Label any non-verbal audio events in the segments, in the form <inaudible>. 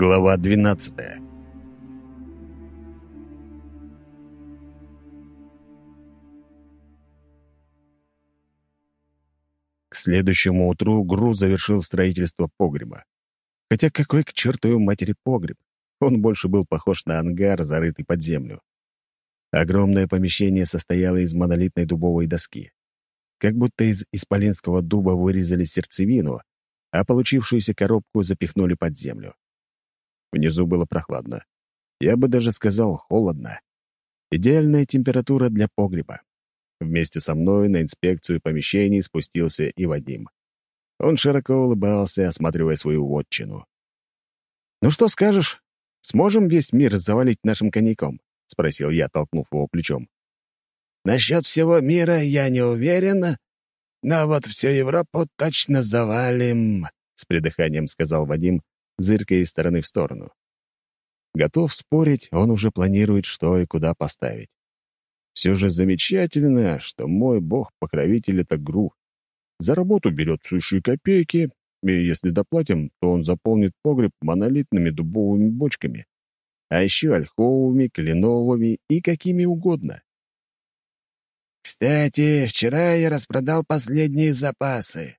Глава 12 К следующему утру Гру завершил строительство погреба. Хотя какой к чертовой матери погреб? Он больше был похож на ангар, зарытый под землю. Огромное помещение состояло из монолитной дубовой доски. Как будто из исполинского дуба вырезали сердцевину, а получившуюся коробку запихнули под землю. Внизу было прохладно. Я бы даже сказал, холодно. Идеальная температура для погреба. Вместе со мной на инспекцию помещений спустился и Вадим. Он широко улыбался, осматривая свою вотчину. «Ну что скажешь? Сможем весь мир завалить нашим коньяком?» — спросил я, толкнув его плечом. «Насчет всего мира я не уверен, но вот всю Европу точно завалим», — с придыханием сказал Вадим, зыркая из стороны в сторону. Готов спорить, он уже планирует, что и куда поставить. Все же замечательно, что мой бог-покровитель — это Гру. За работу берет сущие копейки, и если доплатим, то он заполнит погреб монолитными дубовыми бочками, а еще ольховыми, кленовыми и какими угодно. «Кстати, вчера я распродал последние запасы.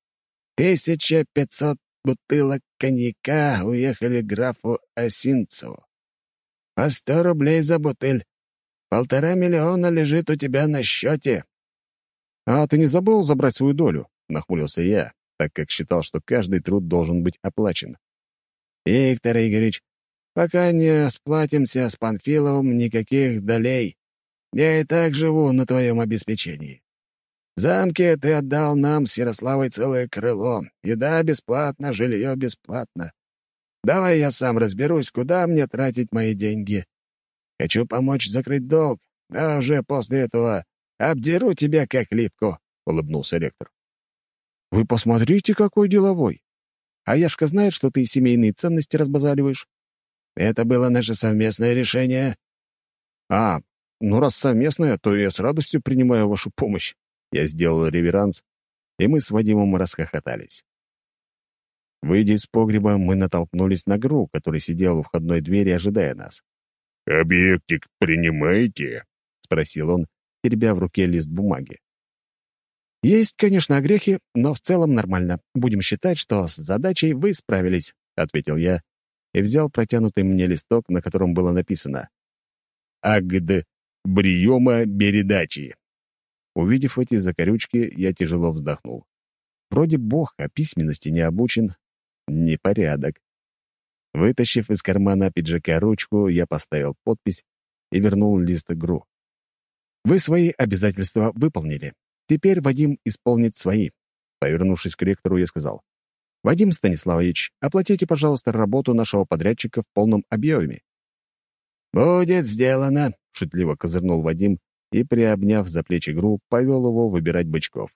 1500 бутылок коньяка уехали графу Осинцеву. По сто рублей за бутыль. Полтора миллиона лежит у тебя на счете». «А ты не забыл забрать свою долю?» — нахмурился я, так как считал, что каждый труд должен быть оплачен. «Виктор Игоревич, пока не расплатимся с Панфиловым, никаких долей. Я и так живу на твоем обеспечении. В замке ты отдал нам с Ярославой целое крыло. Еда бесплатно, жилье бесплатно. Давай я сам разберусь, куда мне тратить мои деньги. Хочу помочь закрыть долг, а уже после этого обдеру тебя как липку», — улыбнулся ректор. «Вы посмотрите, какой деловой. А Яшка знает, что ты семейные ценности разбазариваешь?» «Это было наше совместное решение». «А, ну раз совместное, то я с радостью принимаю вашу помощь». Я сделал реверанс, и мы с Вадимом расхохотались. Выйдя из погреба, мы натолкнулись на Гру, который сидел у входной двери, ожидая нас. «Объектик принимаете?» — спросил он, теребя в руке лист бумаги. «Есть, конечно, огрехи, но в целом нормально. Будем считать, что с задачей вы справились», — ответил я и взял протянутый мне листок, на котором было написано «Агд Бриема Бередачи». Увидев эти закорючки, я тяжело вздохнул. Вроде бог, а письменности не обучен. Непорядок. Вытащив из кармана пиджака ручку, я поставил подпись и вернул лист игру. «Вы свои обязательства выполнили. Теперь Вадим исполнит свои». Повернувшись к ректору, я сказал. «Вадим Станиславович, оплатите, пожалуйста, работу нашего подрядчика в полном объеме». «Будет сделано», — шутливо козырнул Вадим и, приобняв за плечи Гру, повел его выбирать бычков.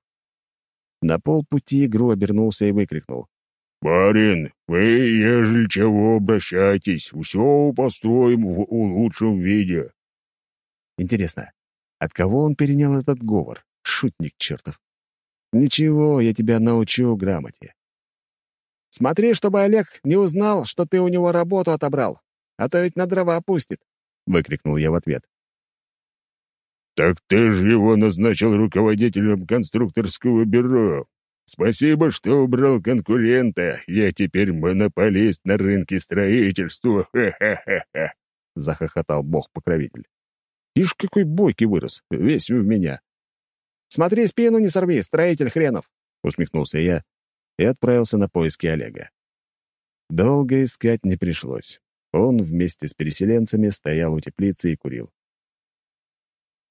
На полпути Гру обернулся и выкрикнул. «Барин, вы, ежели чего, обращайтесь, все построим в лучшем виде». Интересно, от кого он перенял этот говор? Шутник чертов. Ничего, я тебя научу грамоте. Смотри, чтобы Олег не узнал, что ты у него работу отобрал, а то ведь на дрова опустит, — выкрикнул я в ответ. «Так ты же его назначил руководителем конструкторского бюро. Спасибо, что убрал конкурента. Я теперь монополист на рынке строительства. Ха-ха-ха-ха!» — захохотал бог-покровитель. «Ишь, какой бойкий вырос, весь в меня!» «Смотри, спину не сорви, строитель хренов!» — усмехнулся я и отправился на поиски Олега. Долго искать не пришлось. Он вместе с переселенцами стоял у теплицы и курил.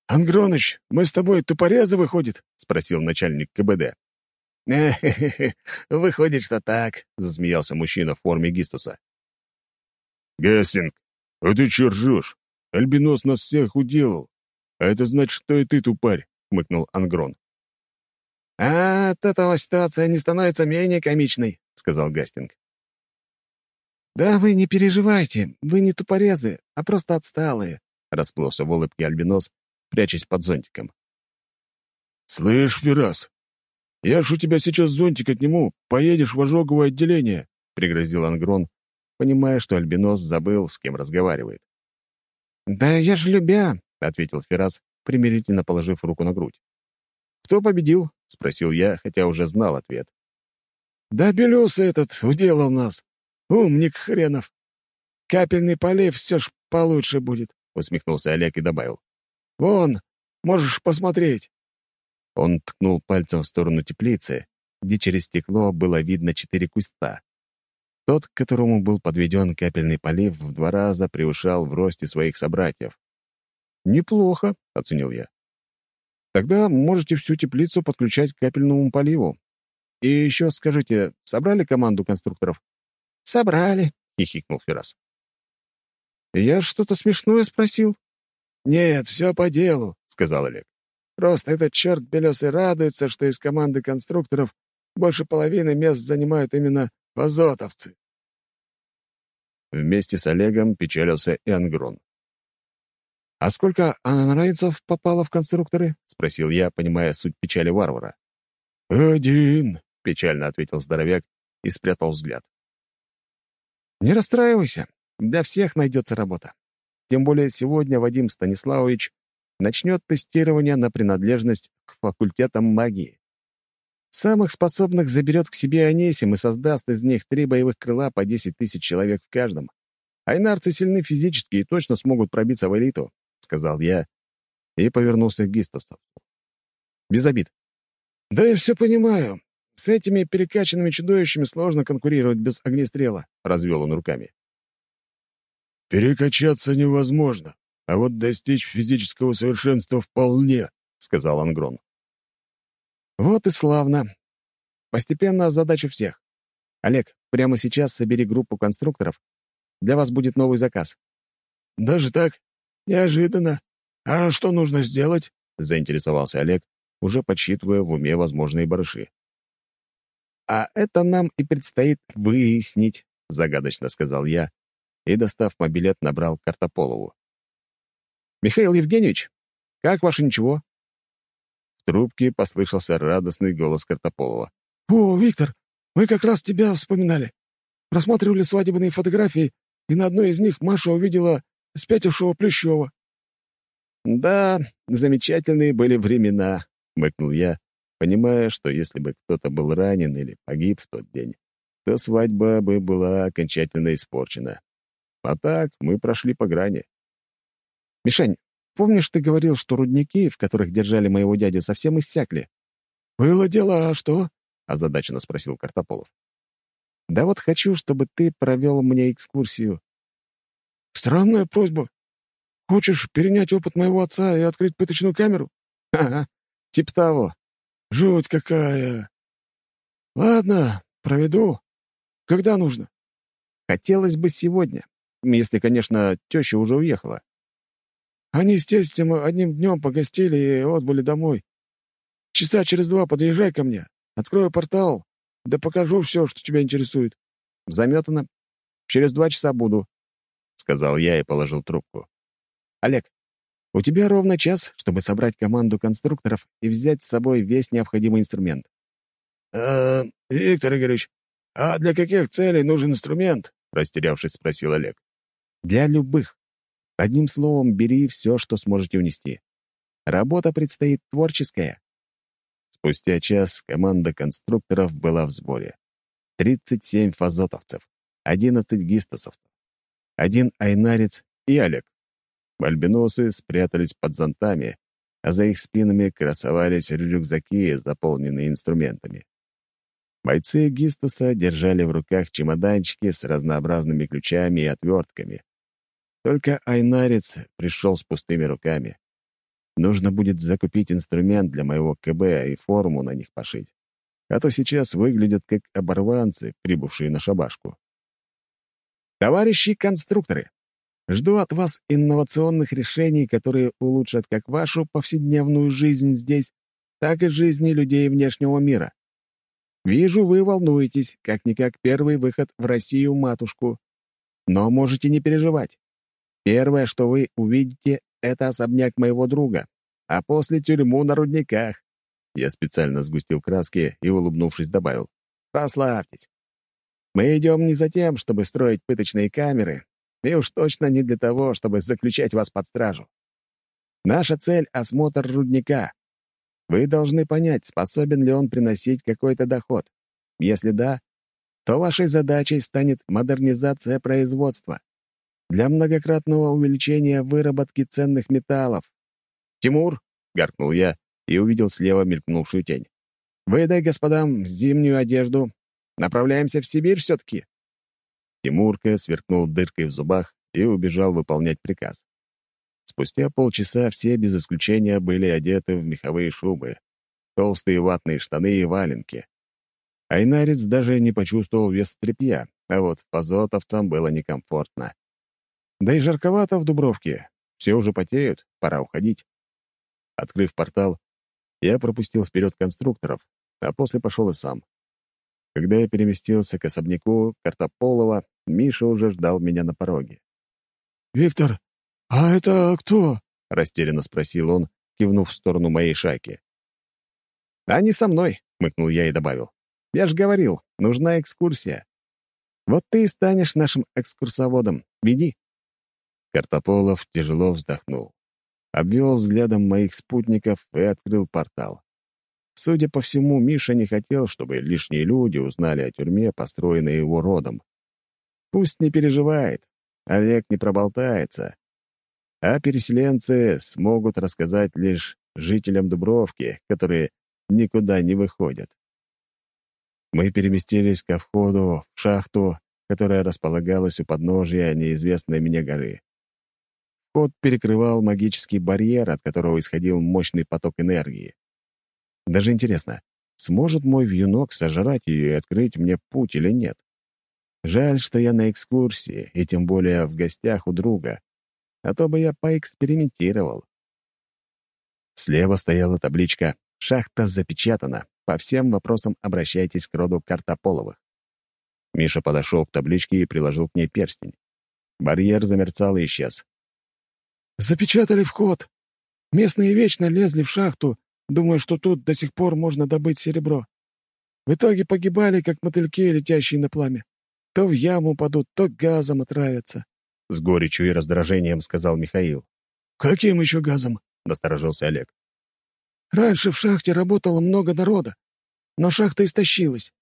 «Ангроныч, мы с тобой тупорезы, выходит?» — спросил начальник КБД. «Э-хе-хе, выходит, что так», — засмеялся мужчина в форме Гистуса. «Гессинг, а ты чё ржёшь? Альбинос нас всех уделал. А это значит, что и ты тупарь», — хмыкнул Ангрон. «А от этого ситуация не становится менее комичной», — сказал Гастинг. «Да вы не переживайте, вы не тупорезы, а просто отсталые», — расплылся в улыбке Альбинос, прячась под зонтиком. «Слышь, Ферас, я ж у тебя сейчас зонтик отниму, поедешь в ожоговое отделение», — пригрозил Ангрон понимая, что Альбинос забыл, с кем разговаривает. «Да я же любя», — ответил Ферас, примирительно положив руку на грудь. «Кто победил?» — спросил я, хотя уже знал ответ. «Да Белюс этот уделал нас. Умник хренов. Капельный полив все ж получше будет», — усмехнулся Олег и добавил. «Вон, можешь посмотреть». Он ткнул пальцем в сторону теплицы, где через стекло было видно четыре куста. Тот, к которому был подведен капельный полив, в два раза превышал в росте своих собратьев. «Неплохо», — оценил я. «Тогда можете всю теплицу подключать к капельному поливу. И еще скажите, собрали команду конструкторов?» «Собрали», — хихикнул Ферас. «Я что-то смешное спросил?» «Нет, все по делу», — сказал Олег. «Просто этот черт белесый радуется, что из команды конструкторов больше половины мест занимают именно азотовцы». Вместе с Олегом печалился и Ангрон. «А сколько ананрайцев попало в конструкторы?» — спросил я, понимая суть печали варвара. «Один», — печально ответил здоровяк и спрятал взгляд. «Не расстраивайся, для всех найдется работа. Тем более сегодня Вадим Станиславович начнет тестирование на принадлежность к факультетам магии. Самых способных заберет к себе Анесим и создаст из них три боевых крыла по 10 тысяч человек в каждом. Айнарцы сильны физически и точно смогут пробиться в элиту, — сказал я и повернулся к Гистовцу. Без обид. Да я все понимаю. С этими перекачанными чудовищами сложно конкурировать без огнестрела, — развел он руками. «Перекачаться невозможно, а вот достичь физического совершенства вполне», — сказал Ангрон. Вот и славно. Постепенно задачу всех. Олег, прямо сейчас собери группу конструкторов. Для вас будет новый заказ. Даже так? Неожиданно. А что нужно сделать? Заинтересовался Олег, уже подсчитывая в уме возможные барыши. «А это нам и предстоит выяснить», — загадочно сказал я, и, достав мобилет, набрал Картополову. «Михаил Евгеньевич, как ваше ничего?» В трубке послышался радостный голос Картополова. «О, Виктор, мы как раз тебя вспоминали. Просматривали свадебные фотографии, и на одной из них Маша увидела спятившего Плющева». «Да, замечательные были времена», — мыкнул я, понимая, что если бы кто-то был ранен или погиб в тот день, то свадьба бы была окончательно испорчена. А так мы прошли по грани. «Мишань, Помнишь, ты говорил, что рудники, в которых держали моего дядю, совсем иссякли?» «Было дело, а что?» — озадаченно спросил Картополов. «Да вот хочу, чтобы ты провел мне экскурсию». «Странная просьба. Хочешь перенять опыт моего отца и открыть пыточную камеру?» «Ага, типа того». «Жуть какая!» «Ладно, проведу. Когда нужно?» «Хотелось бы сегодня, если, конечно, теща уже уехала». Они с тестем одним днем погостили и отбыли домой. Часа через два подъезжай ко мне. Открою портал, да покажу все, что тебя интересует». «Заметано. Через два часа буду», — сказал я и положил трубку. «Олег, у тебя ровно час, чтобы собрать команду конструкторов и взять с собой весь необходимый инструмент». «Э, Виктор Игоревич, а для каких целей нужен инструмент?» — растерявшись, спросил Олег. «Для любых. Одним словом, бери все, что сможете унести. Работа предстоит творческая. Спустя час команда конструкторов была в сборе. 37 фазотовцев, 11 гистосовцев, один айнарец и Олег. Альбиносы спрятались под зонтами, а за их спинами красовались рюкзаки, заполненные инструментами. Бойцы Гистоса держали в руках чемоданчики с разнообразными ключами и отвертками. Только Айнарец пришел с пустыми руками. Нужно будет закупить инструмент для моего КБ и форму на них пошить. А то сейчас выглядят как оборванцы, прибывшие на шабашку. Товарищи конструкторы, жду от вас инновационных решений, которые улучшат как вашу повседневную жизнь здесь, так и жизни людей внешнего мира. Вижу, вы волнуетесь, как-никак первый выход в Россию-матушку. Но можете не переживать. Первое, что вы увидите, это особняк моего друга, а после тюрьму на рудниках. Я специально сгустил краски и, улыбнувшись, добавил. Расслабьтесь. Мы идем не за тем, чтобы строить пыточные камеры, и уж точно не для того, чтобы заключать вас под стражу. Наша цель — осмотр рудника. Вы должны понять, способен ли он приносить какой-то доход. Если да, то вашей задачей станет модернизация производства для многократного увеличения выработки ценных металлов. «Тимур!» — гаркнул я и увидел слева мелькнувшую тень. «Выдай господам зимнюю одежду. Направляемся в Сибирь все-таки». Тимурка сверкнул дыркой в зубах и убежал выполнять приказ. Спустя полчаса все без исключения были одеты в меховые шубы, толстые ватные штаны и валенки. Айнарец даже не почувствовал вес тряпья, а вот фазотовцам было некомфортно. Да и жарковато в Дубровке. Все уже потеют, пора уходить. Открыв портал, я пропустил вперед конструкторов, а после пошел и сам. Когда я переместился к особняку Картополова, Миша уже ждал меня на пороге. «Виктор, а это кто?» — растерянно спросил он, кивнув в сторону моей шайки. «Они со мной», — хмыкнул я и добавил. «Я же говорил, нужна экскурсия. Вот ты и станешь нашим экскурсоводом. Веди». Картополов тяжело вздохнул, обвел взглядом моих спутников и открыл портал. Судя по всему, Миша не хотел, чтобы лишние люди узнали о тюрьме, построенной его родом. Пусть не переживает, Олег не проболтается, а переселенцы смогут рассказать лишь жителям Дубровки, которые никуда не выходят. Мы переместились ко входу в шахту, которая располагалась у подножия неизвестной мне горы. Вход перекрывал магический барьер, от которого исходил мощный поток энергии. Даже интересно, сможет мой вьюнок сожрать ее и открыть мне путь или нет? Жаль, что я на экскурсии, и тем более в гостях у друга, а то бы я поэкспериментировал. Слева стояла табличка «Шахта запечатана. По всем вопросам обращайтесь к роду Картополовых». Миша подошел к табличке и приложил к ней перстень. Барьер замерцал и исчез. «Запечатали вход. Местные вечно лезли в шахту, думая, что тут до сих пор можно добыть серебро. В итоге погибали, как мотыльки, летящие на пламя. То в яму падут, то газом отравятся. — с горечью и раздражением сказал Михаил. «Каким еще газом?» — насторожился Олег. «Раньше в шахте работало много народа, но шахта истощилась.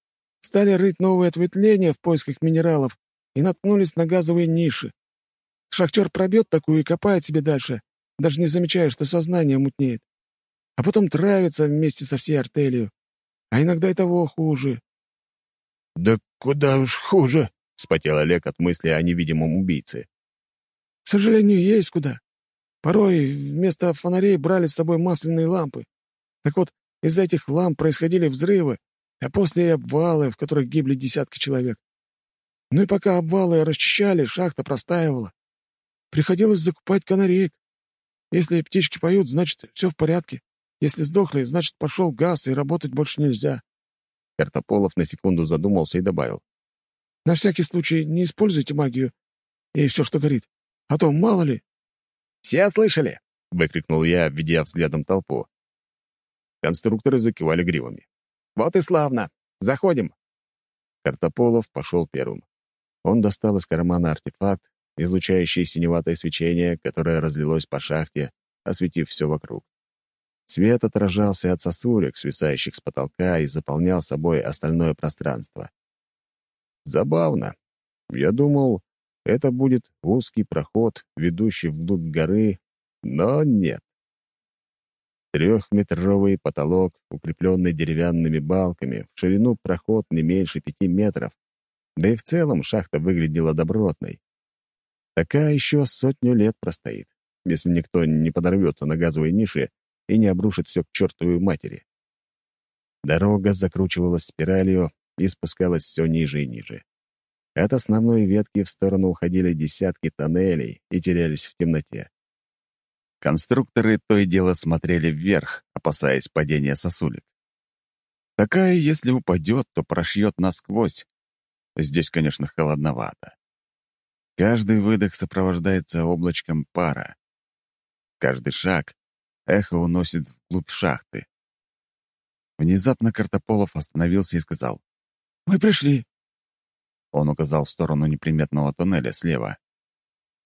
Стали рыть новые ответвления в поисках минералов и наткнулись на газовые ниши. Шахтер пробьет такую и копает себе дальше, даже не замечая, что сознание мутнеет. А потом травится вместе со всей артелью. А иногда и того хуже». «Да куда уж хуже!» — вспотел Олег от мысли о невидимом убийце. К сожалению, есть куда. Порой вместо фонарей брали с собой масляные лампы. Так вот, из-за этих ламп происходили взрывы, а после и обвалы, в которых гибли десятки человек. Ну и пока обвалы расчищали, шахта простаивала. Приходилось закупать канареек. Если птички поют, значит, все в порядке. Если сдохли, значит, пошел газ, и работать больше нельзя. Картополов на секунду задумался и добавил. На всякий случай не используйте магию и все, что горит. А то мало ли...» «Все слышали?» — выкрикнул я, введя взглядом толпу. Конструкторы закивали гривами. «Вот и славно! Заходим!» Картополов пошел первым. Он достал из кармана артефакт, излучающий синеватое свечение, которое разлилось по шахте, осветив все вокруг. Свет отражался от сосулек, свисающих с потолка, и заполнял собой остальное пространство. Забавно. Я думал, это будет узкий проход, ведущий вглубь горы, но нет. Трехметровый потолок, укрепленный деревянными балками, в ширину проход не меньше пяти метров, да и в целом шахта выглядела добротной. Такая еще сотню лет простоит, если никто не подорвется на газовой нише и не обрушит все к чертовой матери. Дорога закручивалась спиралью и спускалась все ниже и ниже. От основной ветки в сторону уходили десятки тоннелей и терялись в темноте. Конструкторы то и дело смотрели вверх, опасаясь падения сосулек. Такая, если упадет, то прошьет насквозь. Здесь, конечно, холодновато. Каждый выдох сопровождается облачком пара. Каждый шаг эхо уносит вглубь шахты. Внезапно Картополов остановился и сказал. «Мы пришли. Он указал в сторону неприметного туннеля слева.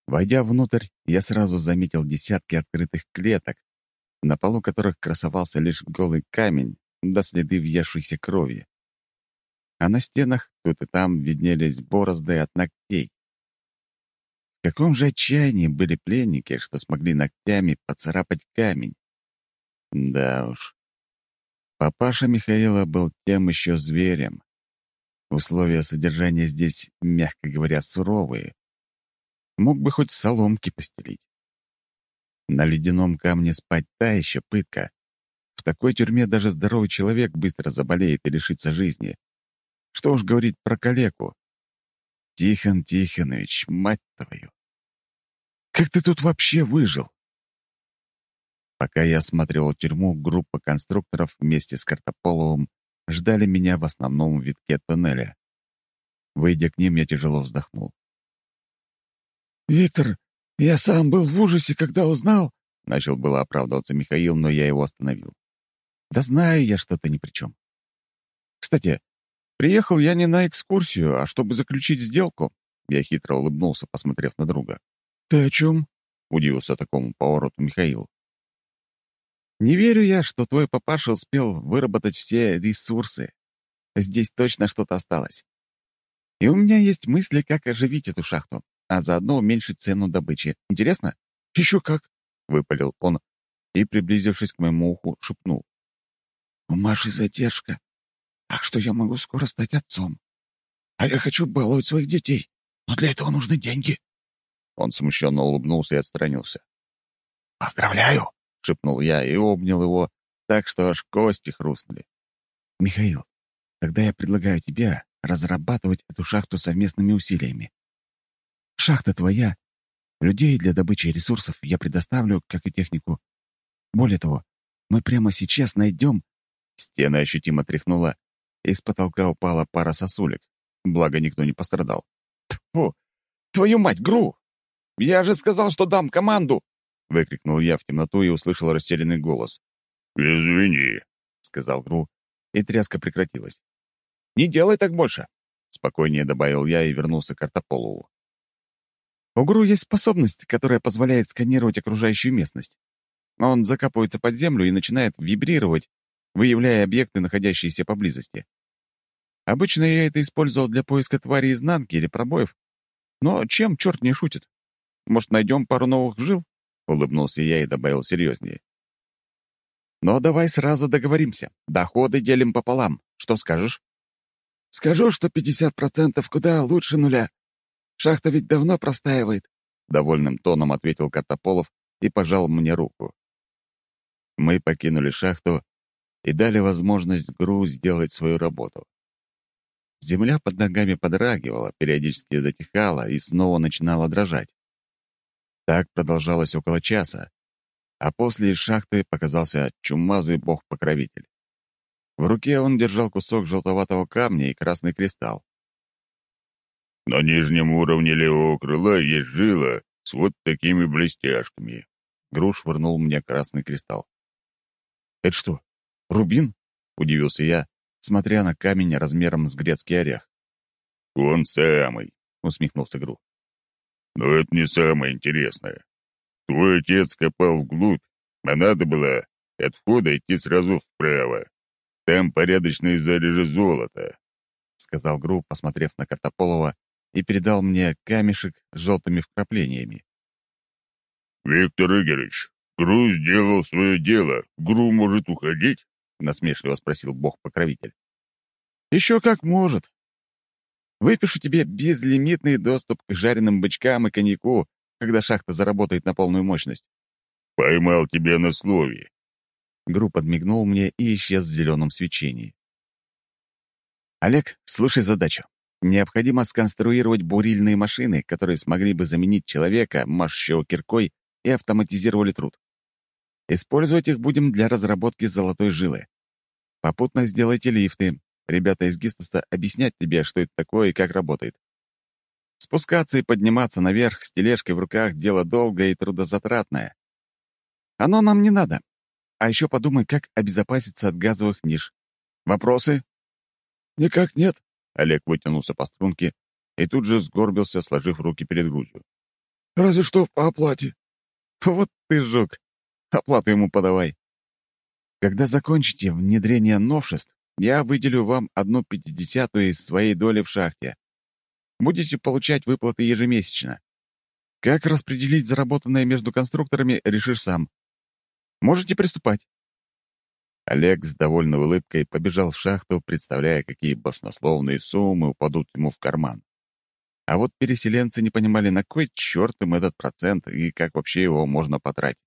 Войдя внутрь, я сразу заметил десятки открытых клеток, на полу которых красовался лишь голый камень до следы въевшейся крови. А на стенах тут и там виднелись борозды от ногтей. Каком же отчаянии были пленники, что смогли ногтями поцарапать камень? Да уж. Папаша Михаила был тем еще зверем. Условия содержания здесь, мягко говоря, суровые. Мог бы хоть соломки постелить. На ледяном камне спать та еще пытка. В такой тюрьме даже здоровый человек быстро заболеет и лишится жизни. Что уж говорить про калеку. Тихон Тихонович, мать твою. Как ты тут вообще выжил? Пока я осматривал тюрьму, группа конструкторов вместе с Картополовым ждали меня в основном витке тоннеля. Выйдя к ним, я тяжело вздохнул. «Виктор, я сам был в ужасе, когда узнал...» Начал было оправдываться Михаил, но я его остановил. «Да знаю я, что ты ни при чем. Кстати, приехал я не на экскурсию, а чтобы заключить сделку». Я хитро улыбнулся, посмотрев на друга. «Ты о чем?» — удивился такому повороту Михаил. «Не верю я, что твой папаша успел выработать все ресурсы. Здесь точно что-то осталось. И у меня есть мысли, как оживить эту шахту а заодно уменьшить цену добычи. Интересно? Еще как, — выпалил он и, приблизившись к моему уху, шепнул. У Маши задержка, так что я могу скоро стать отцом. А я хочу баловать своих детей, но для этого нужны деньги. Он смущенно улыбнулся и отстранился. «Поздравляю!» — шепнул я и обнял его, так что аж кости хрустнули. «Михаил, тогда я предлагаю тебе разрабатывать эту шахту совместными усилиями. Шахта твоя. Людей для добычи ресурсов я предоставлю, как и технику. Более того, мы прямо сейчас найдем...» Стена ощутимо тряхнула, и с потолка упала пара сосулек. Благо, никто не пострадал. «Тьфу! Твою мать, Гру! Я же сказал, что дам команду!» — выкрикнул я в темноту и услышал растерянный голос. «Извини», — сказал Гру, и тряска прекратилась. «Не делай так больше», — спокойнее добавил я и вернулся к Артополову. У Гру есть способность, которая позволяет сканировать окружающую местность. Он закапывается под землю и начинает вибрировать, выявляя объекты, находящиеся поблизости. Обычно я это использовал для поиска твари изнанки или пробоев. Но чем черт не шутит? Может, найдем пару новых жил? Улыбнулся я и добавил серьезнее. Но давай сразу договоримся. Доходы делим пополам. Что скажешь? Скажу, что 50% куда лучше нуля. Шахта ведь давно простаивает», — довольным тоном ответил Картополов и пожал мне руку. Мы покинули шахту и дали возможность ГРУ сделать свою работу. Земля под ногами подрагивала, периодически затихала и снова начинала дрожать. Так продолжалось около часа, а после из шахты показался чумазый бог-покровитель. В руке он держал кусок желтоватого камня и красный кристалл. На нижнем уровне левого крыла есть жила с вот такими блестяшками. Груш швырнул мне красный кристалл. «Это что, рубин?» — удивился я, смотря на камень размером с грецкий орех. «Он самый», — усмехнулся Гру. «Но это не самое интересное. Твой отец копал вглубь, а надо было от входа идти сразу вправо. Там порядочные залежи золота», — сказал Гру, посмотрев на Картополова и передал мне камешек с желтыми вкраплениями. «Виктор Игоревич, Гру сделал свое дело. Гру может уходить?» — насмешливо спросил бог-покровитель. «Еще как может. Выпишу тебе безлимитный доступ к жареным бычкам и коньяку, когда шахта заработает на полную мощность». «Поймал тебя на слове». Гру подмигнул мне и исчез в зеленом свечении. «Олег, слушай задачу. Необходимо сконструировать бурильные машины, которые смогли бы заменить человека, машущего киркой, и автоматизировали труд. Использовать их будем для разработки золотой жилы. Попутно сделайте лифты. Ребята из Гистоса объяснят тебе, что это такое и как работает. Спускаться и подниматься наверх с тележкой в руках — дело долгое и трудозатратное. Оно нам не надо. А еще подумай, как обезопаситься от газовых ниш. Вопросы? Никак нет, Олег вытянулся по струнке и тут же сгорбился, сложив руки перед грудью. «Разве что по оплате». «Вот ты жук! Оплату ему подавай. Когда закончите внедрение новшеств, я выделю вам одну пятидесятую из своей доли в шахте. Будете получать выплаты ежемесячно. Как распределить заработанное между конструкторами, решишь сам. Можете приступать». Олег с довольной улыбкой побежал в шахту, представляя, какие баснословные суммы упадут ему в карман. А вот переселенцы не понимали, на кой черт им этот процент и как вообще его можно потратить.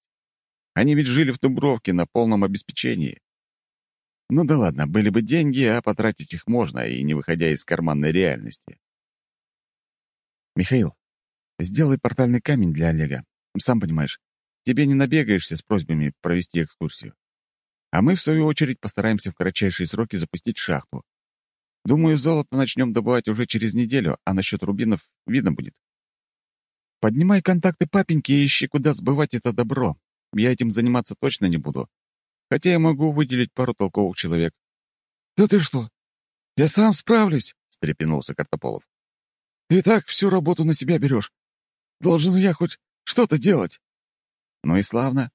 Они ведь жили в Дубровке на полном обеспечении. Ну да ладно, были бы деньги, а потратить их можно, и не выходя из карманной реальности. «Михаил, сделай портальный камень для Олега. Сам понимаешь, тебе не набегаешься с просьбами провести экскурсию. А мы, в свою очередь, постараемся в кратчайшие сроки запустить шахту. Думаю, золото начнем добывать уже через неделю, а насчет рубинов видно будет. Поднимай контакты папеньки и ищи, куда сбывать это добро. Я этим заниматься точно не буду. Хотя я могу выделить пару толковых человек. «Да ты что? Я сам справлюсь!» — встрепенулся Картополов. «Ты так всю работу на себя берешь. Должен я хоть что-то делать». «Ну и славно.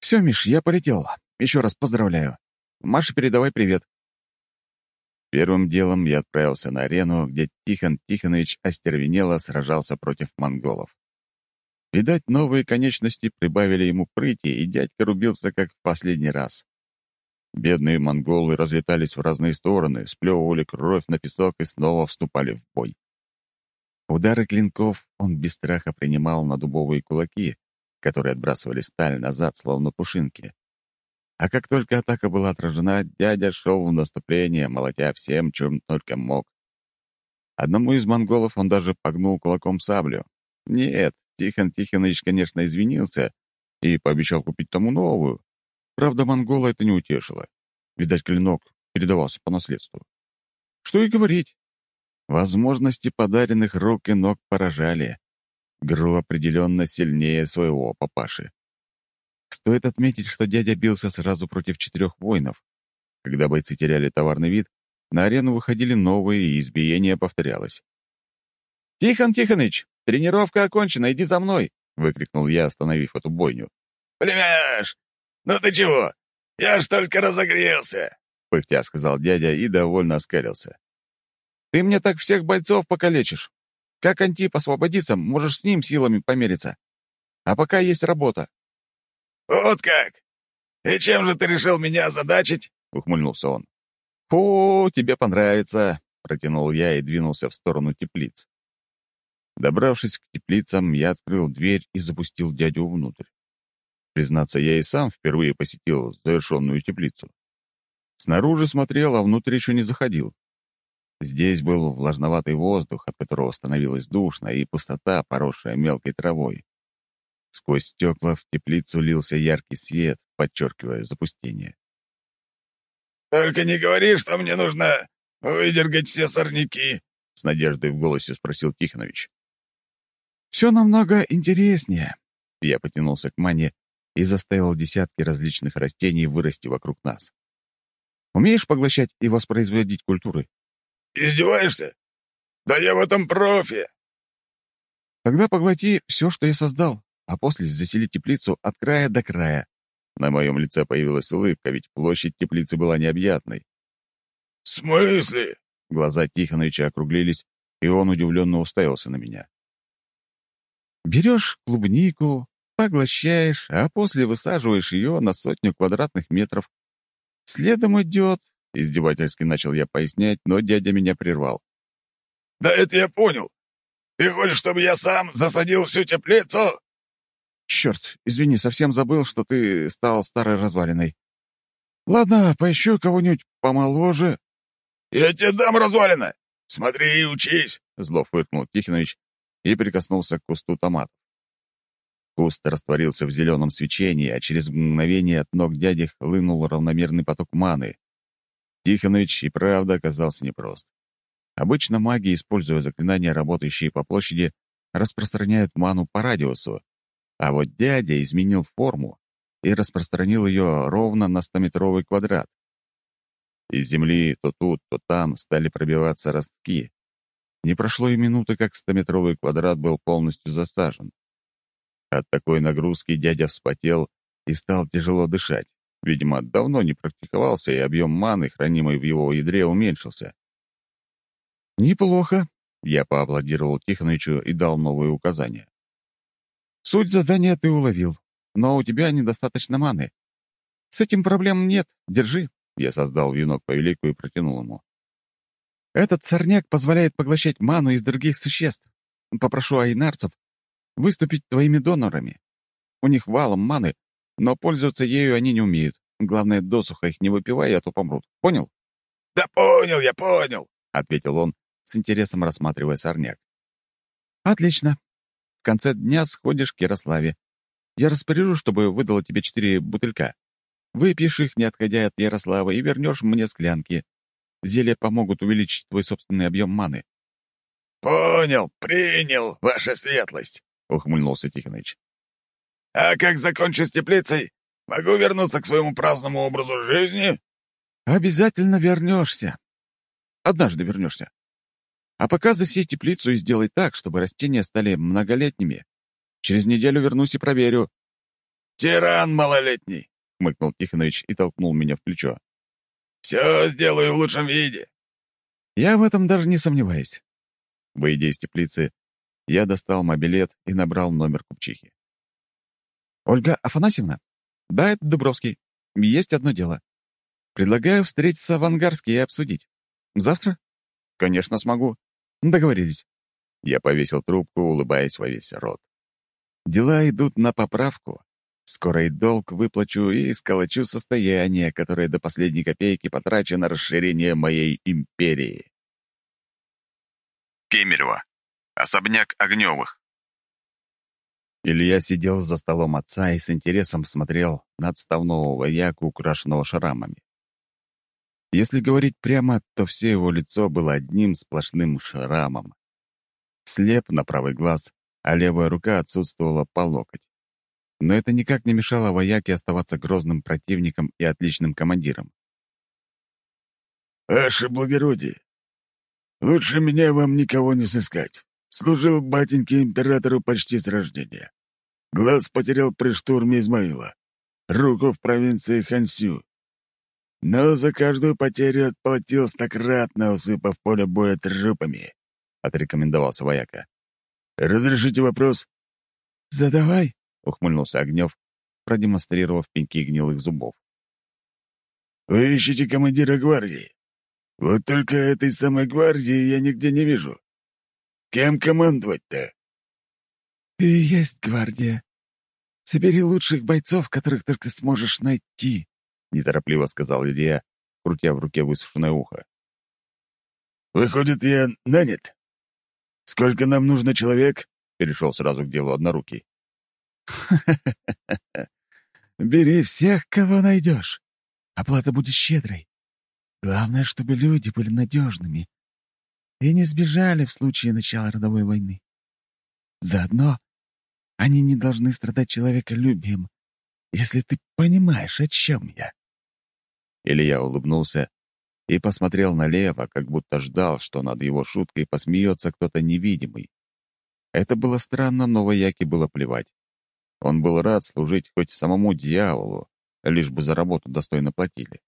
Все, Миш, я полетел. Еще раз поздравляю. Маше передавай привет». Первым делом я отправился на арену, где Тихон Тихонович остервенело сражался против монголов. Видать, новые конечности прибавили ему прыти, и дядька рубился, как в последний раз. Бедные монголы разлетались в разные стороны, сплевывали кровь на песок и снова вступали в бой. Удары клинков он без страха принимал на дубовые кулаки, которые отбрасывали сталь назад, словно пушинки. А как только атака была отражена, дядя шел в наступление, молотя всем, чем только мог. Одному из монголов он даже погнул кулаком саблю. Нет, Тихон Тихонович, конечно, извинился и пообещал купить тому новую. Правда, монгола это не утешило. Видать, клинок передавался по наследству. Что и говорить. Возможности подаренных рук и ног поражали. Гру определенно сильнее своего папаши. Стоит отметить, что дядя бился сразу против четырех воинов. Когда бойцы теряли товарный вид, на арену выходили новые, и избиение повторялось. «Тихон Тихоныч, тренировка окончена, иди за мной!» — выкрикнул я, остановив эту бойню. «Племяш, ну ты чего? Я ж только разогрелся!» — пыхтя сказал дядя и довольно оскалился. «Ты мне так всех бойцов покалечишь. Как Антип освободится, можешь с ним силами помериться. А пока есть работа. «Вот как! И чем же ты решил меня озадачить?» — ухмыльнулся он. «Фу, тебе понравится!» — протянул я и двинулся в сторону теплиц. Добравшись к теплицам, я открыл дверь и запустил дядю внутрь. Признаться, я и сам впервые посетил завершенную теплицу. Снаружи смотрел, а внутрь еще не заходил. Здесь был влажноватый воздух, от которого становилось душно, и пустота, поросшая мелкой травой. Сквозь стекла в теплицу лился яркий свет, подчеркивая запустение. «Только не говори, что мне нужно выдергать все сорняки», — с надеждой в голосе спросил Тихонович. «Все намного интереснее», — я потянулся к мане и заставил десятки различных растений вырасти вокруг нас. «Умеешь поглощать и воспроизводить культуры?» «Издеваешься? Да я в этом профи!» «Тогда поглоти все, что я создал а после заселить теплицу от края до края. На моем лице появилась улыбка, ведь площадь теплицы была необъятной. «В смысле?» Глаза Тихоновича округлились, и он удивленно уставился на меня. «Берешь клубнику, поглощаешь, а после высаживаешь ее на сотню квадратных метров. Следом идет...» — издевательски начал я пояснять, но дядя меня прервал. «Да это я понял. Ты хочешь, чтобы я сам засадил всю теплицу?» Черт, извини, совсем забыл, что ты стал старой развалиной. Ладно, поищу кого-нибудь помоложе. Я тебе дам развалина. Смотри и учись, зло фыркнул Тихонович и прикоснулся к кусту томатов. Куст растворился в зеленом свечении, а через мгновение от ног дяди хлынул равномерный поток маны. Тихонович и правда оказался непрост. Обычно маги, используя заклинания, работающие по площади, распространяют ману по радиусу, а вот дядя изменил форму и распространил ее ровно на стометровый квадрат. Из земли то тут, то там стали пробиваться ростки. Не прошло и минуты, как стометровый квадрат был полностью засажен. От такой нагрузки дядя вспотел и стал тяжело дышать. Видимо, давно не практиковался, и объем маны, хранимой в его ядре, уменьшился. «Неплохо», — я поаплодировал Тихоновичу и дал новые указания. «Суть задания ты уловил, но у тебя недостаточно маны. С этим проблем нет, держи». Я создал венок по велику и протянул ему. «Этот сорняк позволяет поглощать ману из других существ. Попрошу айнарцев выступить твоими донорами. У них валом маны, но пользоваться ею они не умеют. Главное, досуха их не выпивай, а то помрут. Понял?» «Да понял, я понял», — ответил он, с интересом рассматривая сорняк. «Отлично. В конце дня сходишь к Ярославе. Я распоряжу, чтобы выдала тебе четыре бутылька. Выпьешь их, не отходя от Ярослава, и вернешь мне склянки. Зелья помогут увеличить твой собственный объем маны». «Понял, принял, ваша светлость», — ухмыльнулся Тихоныч. «А как закончу с теплицей, могу вернуться к своему праздному образу жизни?» «Обязательно вернешься. Однажды вернешься. А пока засей теплицу и сделай так, чтобы растения стали многолетними. Через неделю вернусь и проверю». «Тиран малолетний!» — хмыкнул Тихонович и толкнул меня в плечо. «Все сделаю в лучшем виде». «Я в этом даже не сомневаюсь». Выйдя из теплицы, я достал мобилет и набрал номер купчихи. «Ольга Афанасьевна?» «Да, это Дубровский. Есть одно дело. Предлагаю встретиться в Ангарске и обсудить. Завтра?» «Конечно, смогу. Договорились». Я повесил трубку, улыбаясь во весь рот. Дела идут на поправку. Скоро и долг выплачу и сколочу состояние, которое до последней копейки потрачу на расширение моей империи. Кемерово. Особняк Огневых. Илья сидел за столом отца и с интересом смотрел на отставного вояку, украшенного шрамами. Если говорить прямо, то все его лицо было одним сплошным шрамом. Слеп на правый глаз, а левая рука отсутствовала по локоть. Но это никак не мешало вояке оставаться грозным противником и отличным командиром. «Ваше благородие, лучше меня вам никого не сыскать. Служил батеньке императору почти с рождения. Глаз потерял при штурме Измаила. Руку в провинции Хансю. Но за каждую потерю отплатил стократно, усыпав поле боя трупами», — отрекомендовался вояка. «Разрешите вопрос?» «Задавай», — ухмыльнулся Огнев, продемонстрировав пеньки гнилых зубов. «Вы ищете командира гвардии. Вот только этой самой гвардии я нигде не вижу. Кем командовать-то?» «Ты и есть гвардия. Собери лучших бойцов, которых только сможешь найти», — неторопливо сказал Илья, крутя в руке высушенное ухо. «Выходит, я нанят? Сколько нам нужно человек?» — перешел сразу к делу однорукий. <laughs> Бери всех, кого найдешь. Оплата будет щедрой. Главное, чтобы люди были надежными и не сбежали в случае начала родовой войны. Заодно они не должны страдать человеколюбием, если ты понимаешь, о чем я. Илья улыбнулся и посмотрел налево, как будто ждал, что над его шуткой посмеется кто-то невидимый. Это было странно, но вояке было плевать. Он был рад служить хоть самому дьяволу, лишь бы за работу достойно платили.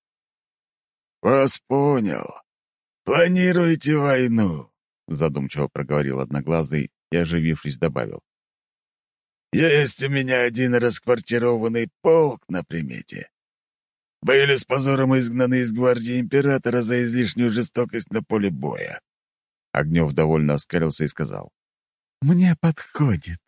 «Вас понял. Планируете войну?» — задумчиво проговорил Одноглазый и, оживившись, добавил. «Есть у меня один расквартированный полк на примете. Были с позором изгнаны из гвардии императора за излишнюю жестокость на поле боя». Огнев довольно оскалился и сказал. «Мне подходит».